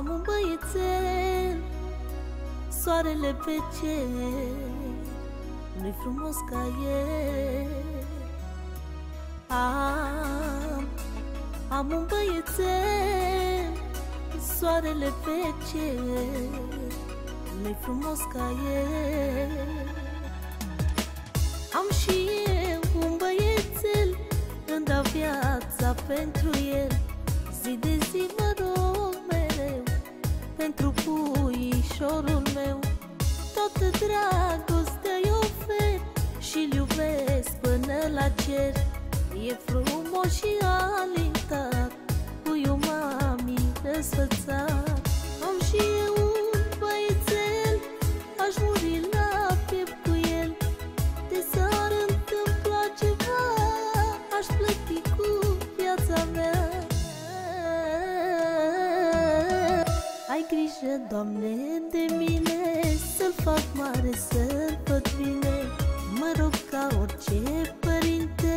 Am un băiețel Soarele pe cer Nu-i frumos ca el. Am, am un băiețel Soarele pe cer Nu-i frumos ca el. Am și eu un băiețel Îmi dau viața pentru el Zi de zi mă rog mereu Pentru puișorul meu. Toată dragostea-i ofer Și-l iubesc până la cer. E frumos și alintat Puiul mami răsfățat grijă, Doamne, de mine Să-l fac mare, să-l văd bine. Mă rog ca orice părinte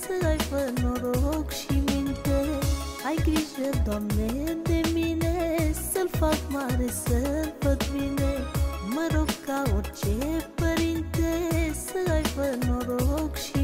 Să aibă noroc și minte. Ai grijă, Doamne, de mine Să-l fac mare, să-l văd bine. Mă rog ca orice părinte Să aibă noroc și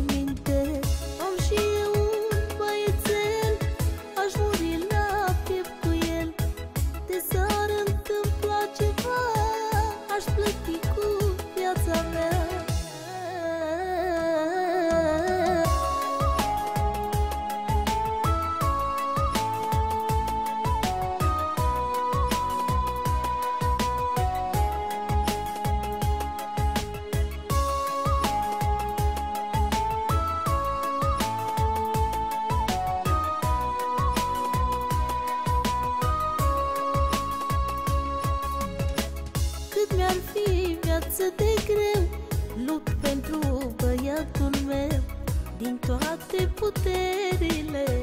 Din toate puterile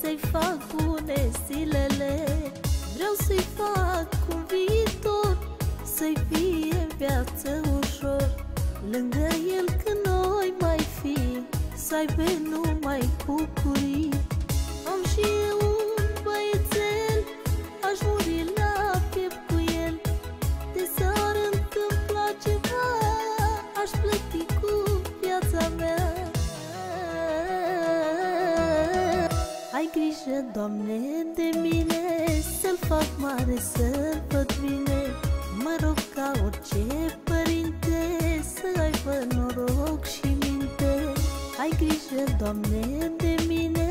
Să-i fac bune zilele. Vreau să-i fac un viitor Să-i fie viață ușor. Lângă el când noi mai fi Să aibă numai bucurii Ai grijă, Doamne, de mine Să-l fac mare, să-l văd bine. Mă rog ca orice părinte Să aibă noroc și minte. Ai grijă, Doamne, de mine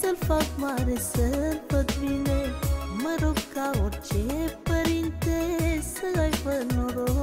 Să-l fac mare, să-l văd bine. Mă rog ca orice părinte Să aibă noroc